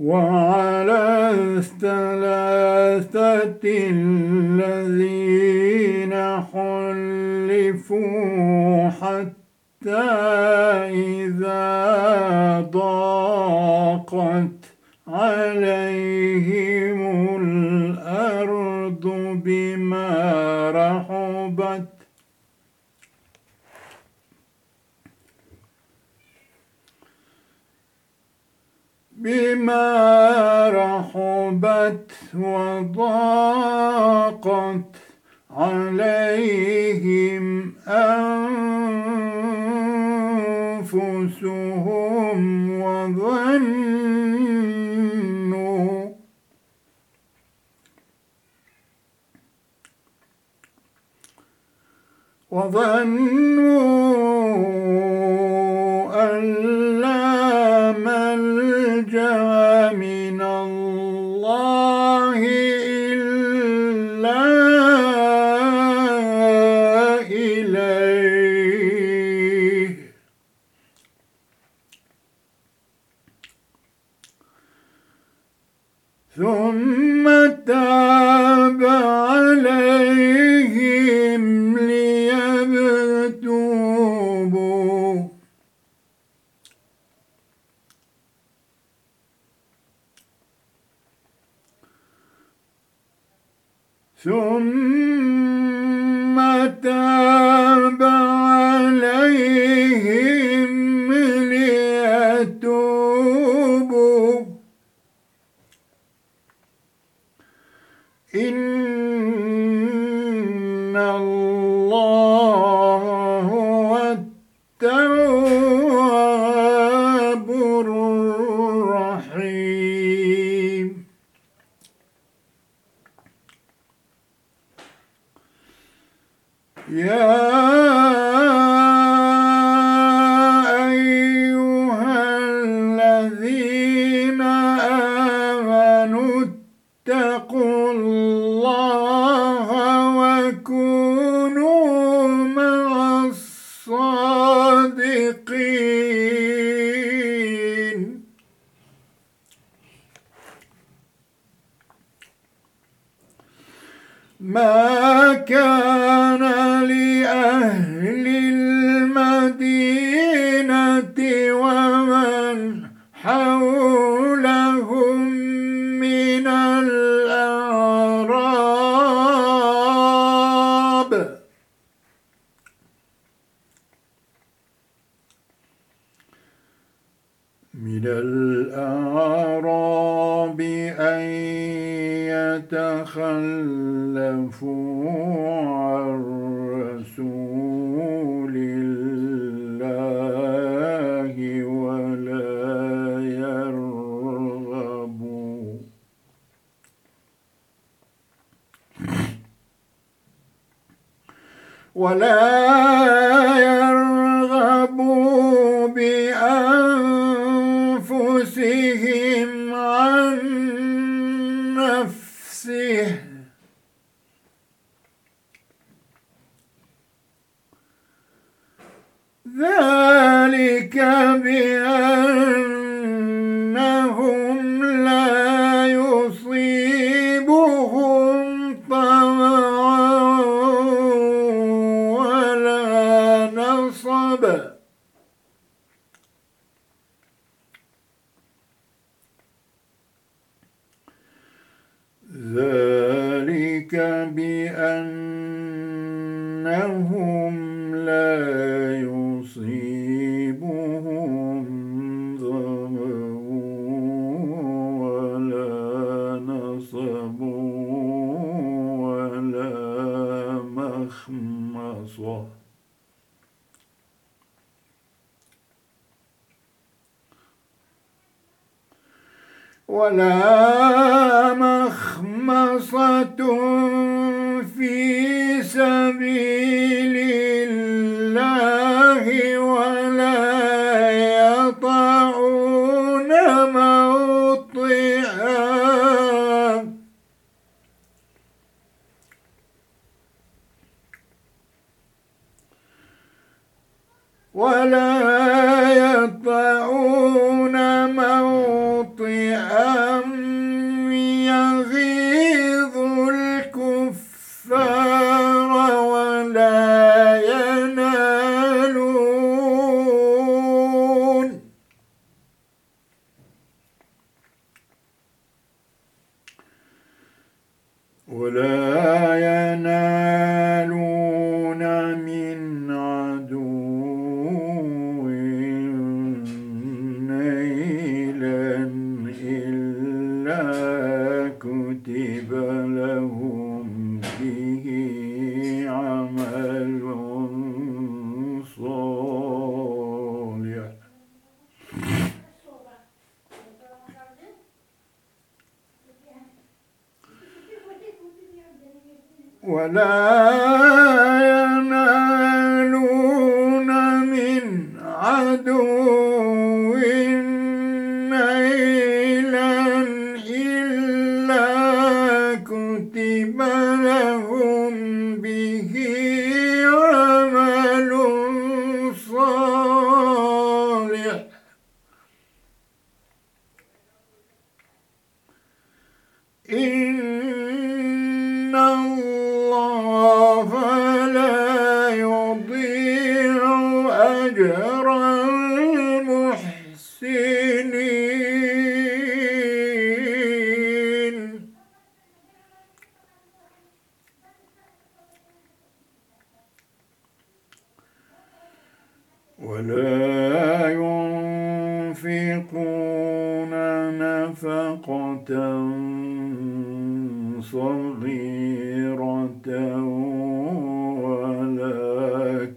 وعلى الثلاثة الذين خلفوا حتى إذا ضاقت عليهم الأرض بما رحبت بما رحبت وضاقت عليهم أنفسهم وظنوا وظنوا Yeah. من الأعراب أن يتخلفوا عن رسول الله ولا يرغبوا. ولا ذلك بأنهم لا يصيبهم ظمأ ولا نصب ولا مخمص ولا ولا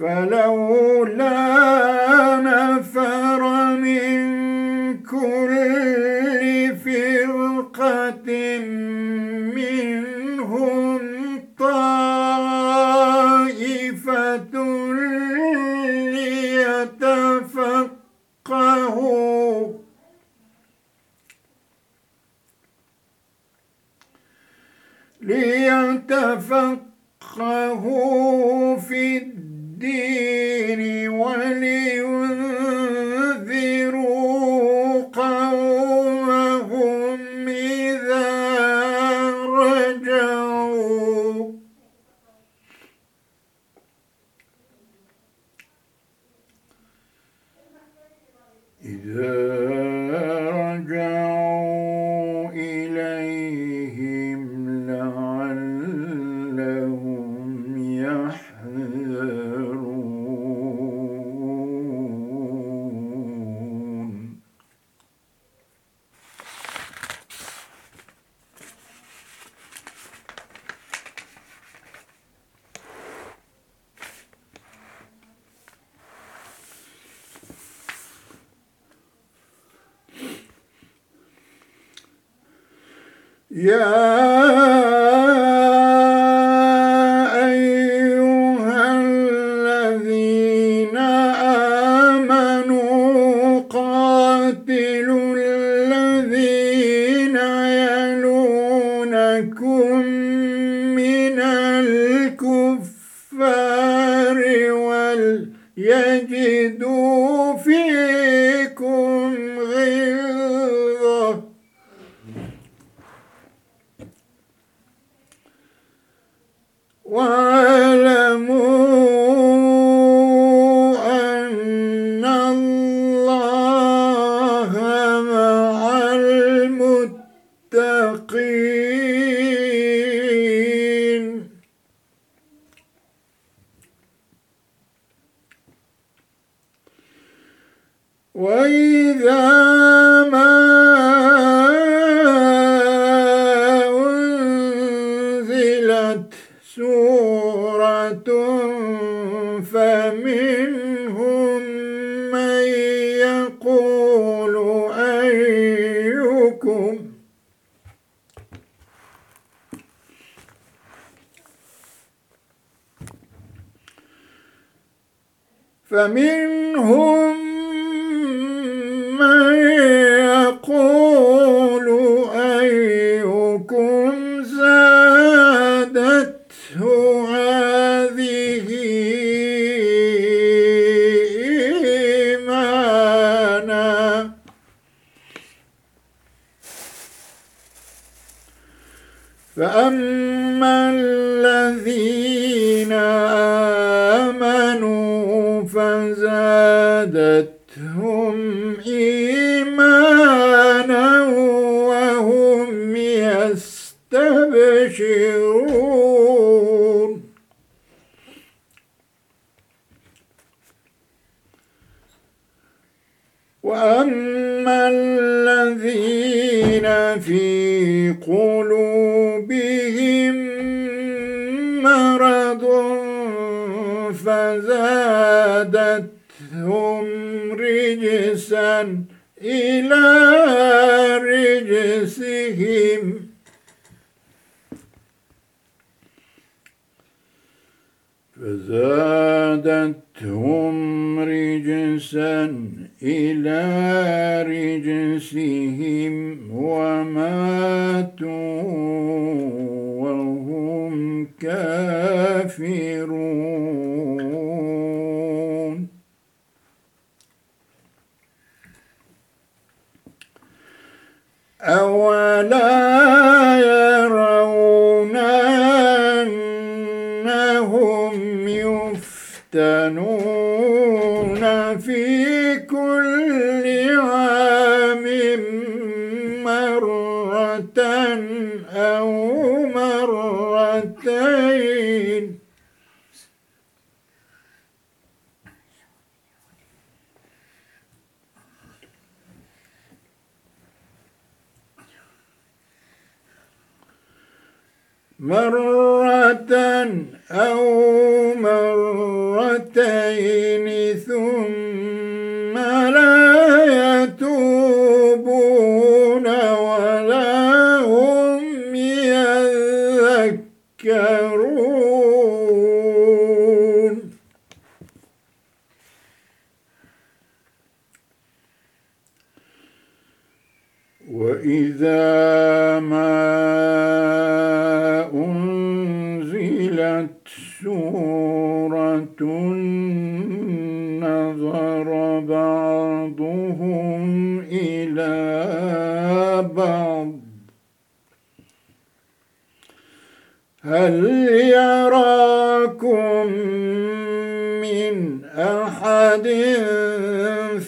فلولا Yeah. فمنهم من يقول رجسا إلى رجسهم. فزادتهم رجسا إلى رجسهم وماتوا وهم كافرون. أولا يرون أنهم يفتنون في كل عام مرة أو مرة أو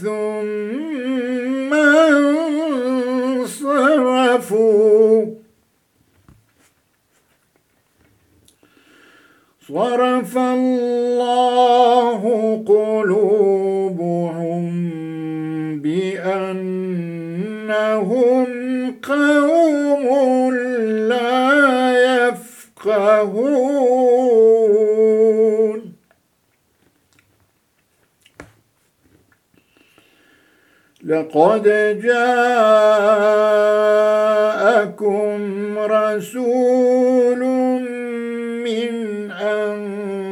ثم انصرفوا. صرف الله قلوبهم بأنهم قوم لا يفقهون. لقد جاءكم رسول من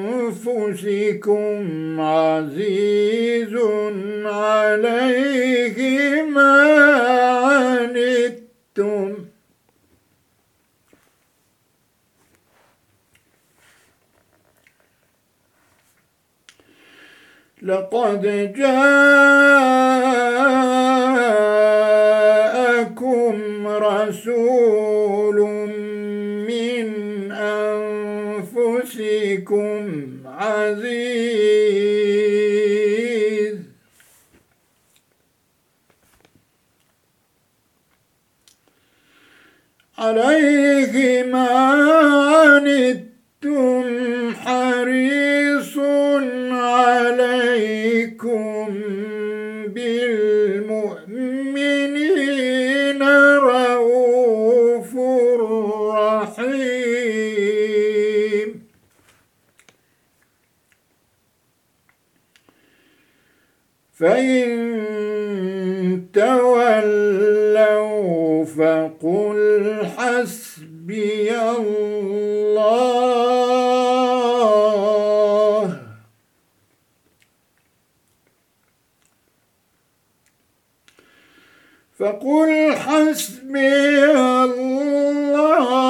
أنفسكم عزيز عليه ما عنتم. لقد جاءكم فقل حسبي الله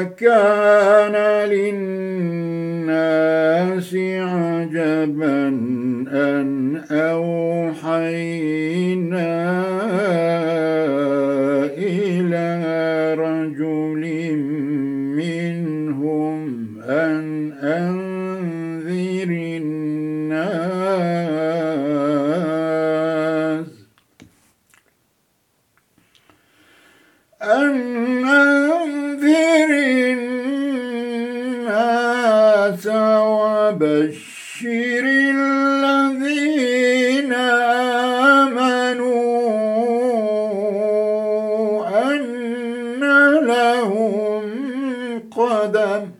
أكان للناس عجبا أن أوحينا قدم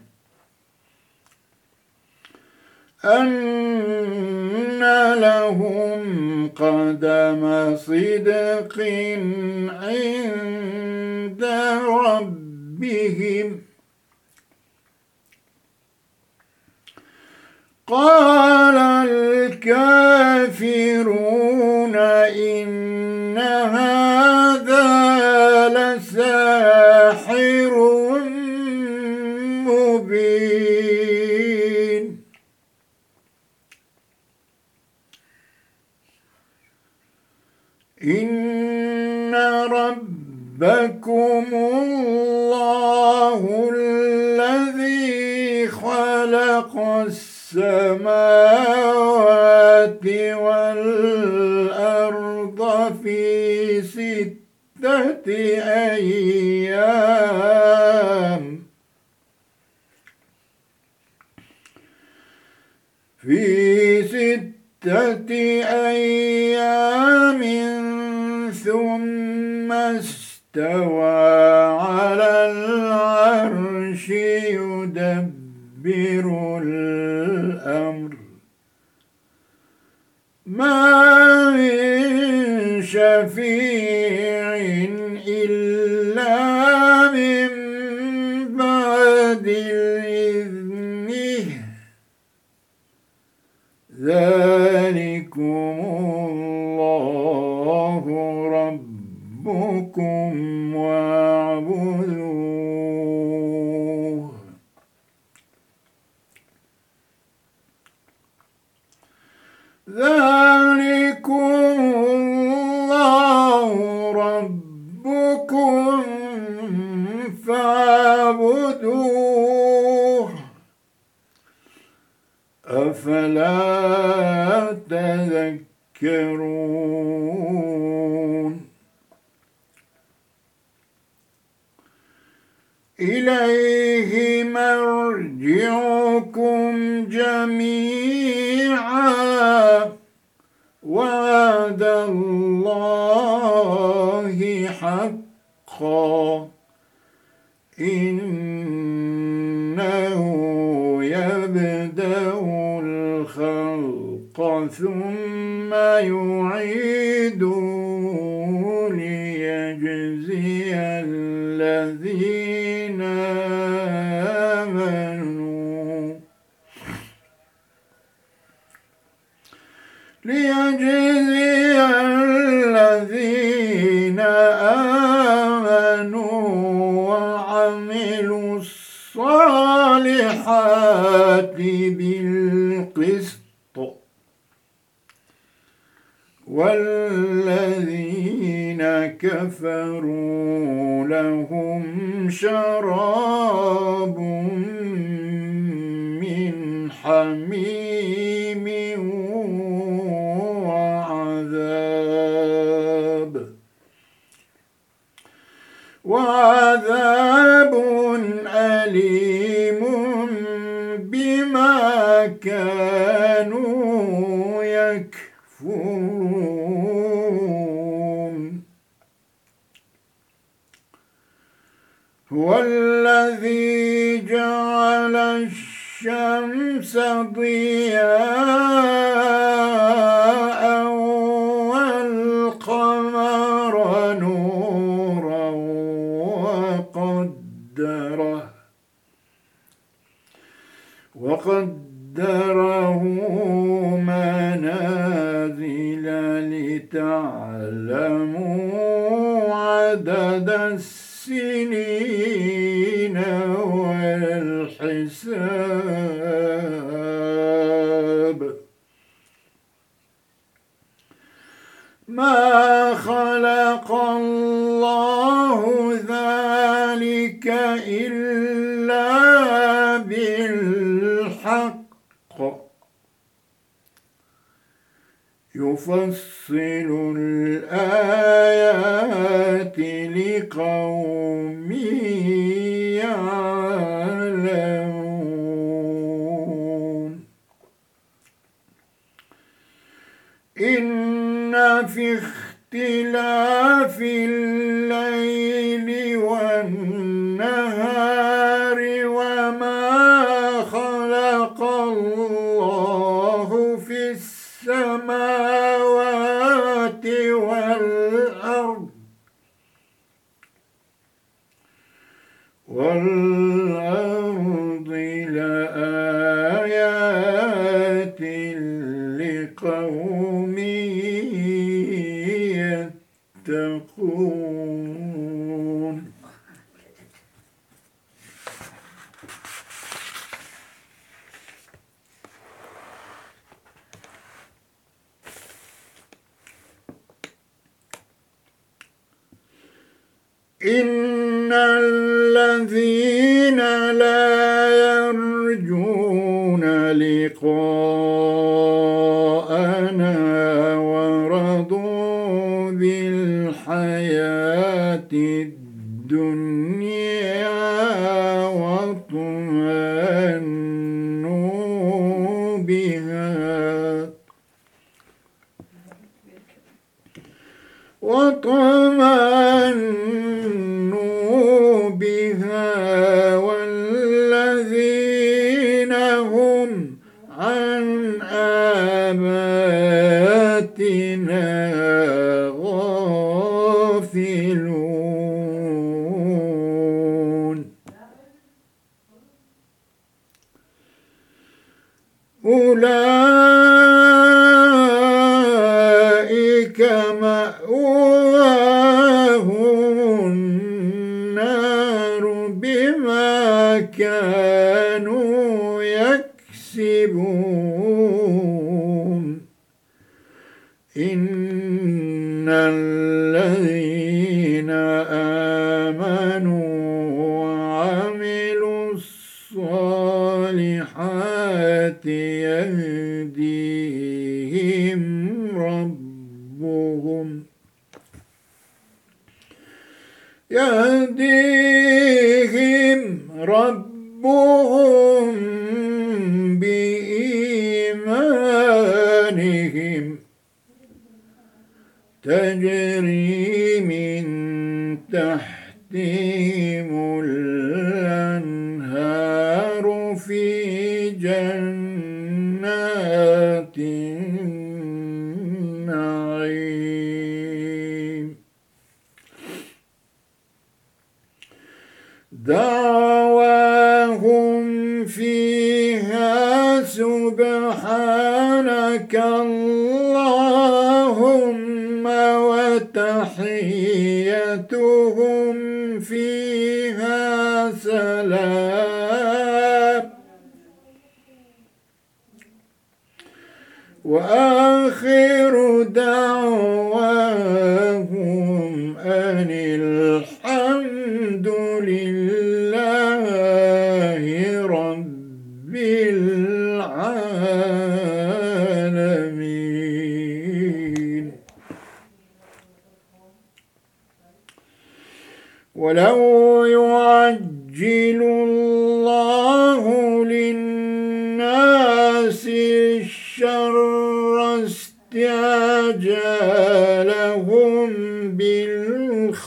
أن لهم قدم صدق عند ربهم. قال الكافرون إن ربكم الله الذي خلق السماوات والأرض في ستة أيام. في ستة أيام ثم استوى على العرش يدبر الأمر. ما من شفيع إلا من بعد إذنه ذلكم الله ربكم واعبدوه ذلكم الله ربكم فاعبدوه أفلا تذكرون؟ إليه مرجعكم جميعا. وعد الله حقا. ثم يعيد ليجزي الذين آمنوا ليجزي الذين آمنوا وعملوا الصالحات بالقسط والذين كفروا لهم شراب من حميم وعذاب وعذاب أليم بما كانوا هو الذي جعل الشمس ضياء والقمر نورا وقدره وقدره منازل لتعلموا عدد السنين. والحساب ما خلق الله ذلك إلا بالحق. يفصل الآيات لقوم الليل بالحياة الدنيا واطمأنوا بها. واطمأنوا الذين وتحيتهم فيها سلام. وآخر دعواهم أن الحمد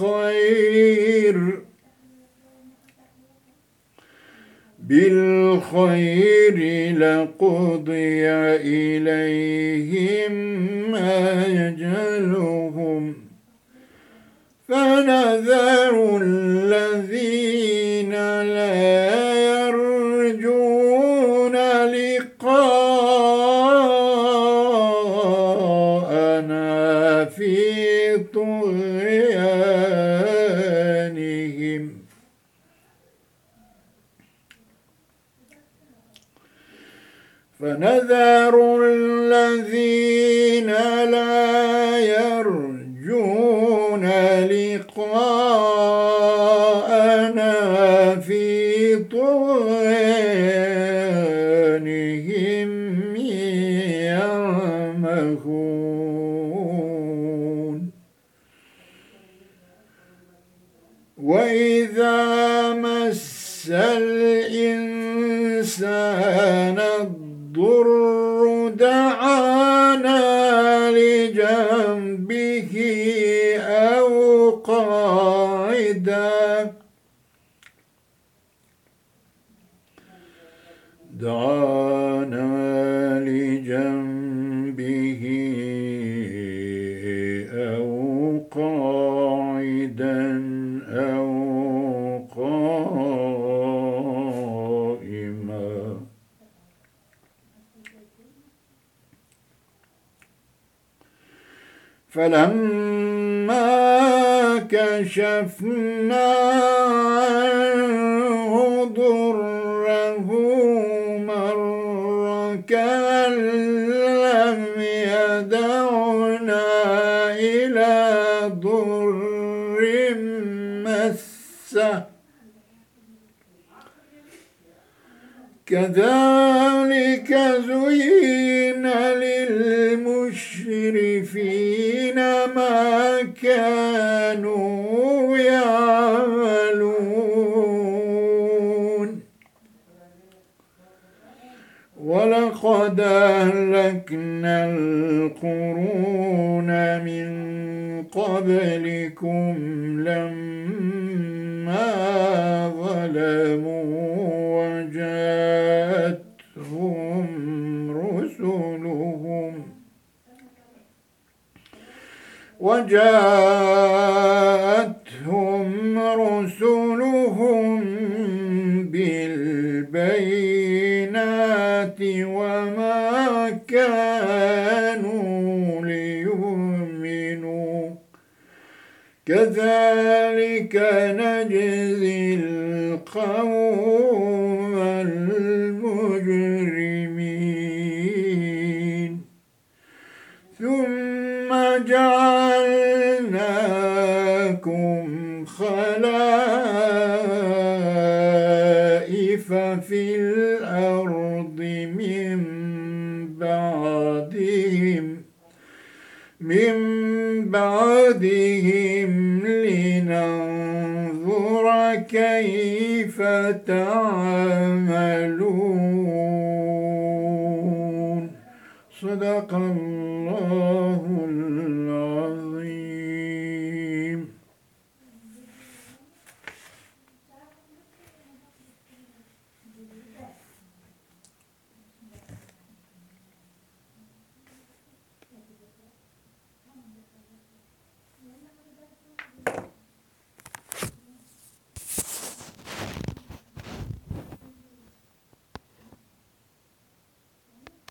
بالخير. بالخير لقضي إليهم أجلهم فنذر الذين لا فنذر الذين للمشرفين ما كانوا يعملون. ولقد أهلكنا القرون من قبلكم لما ظلموا وجاءتهم رسلهم وجاءتهم رسلهم بالبينات وما كانوا ليؤمنوا. كذلك نجزي القوم المجرمين. ثم جعلناكم خلائف في الأرض من بعدهم من بعدهم لننظر كيف تعملون. صدق الله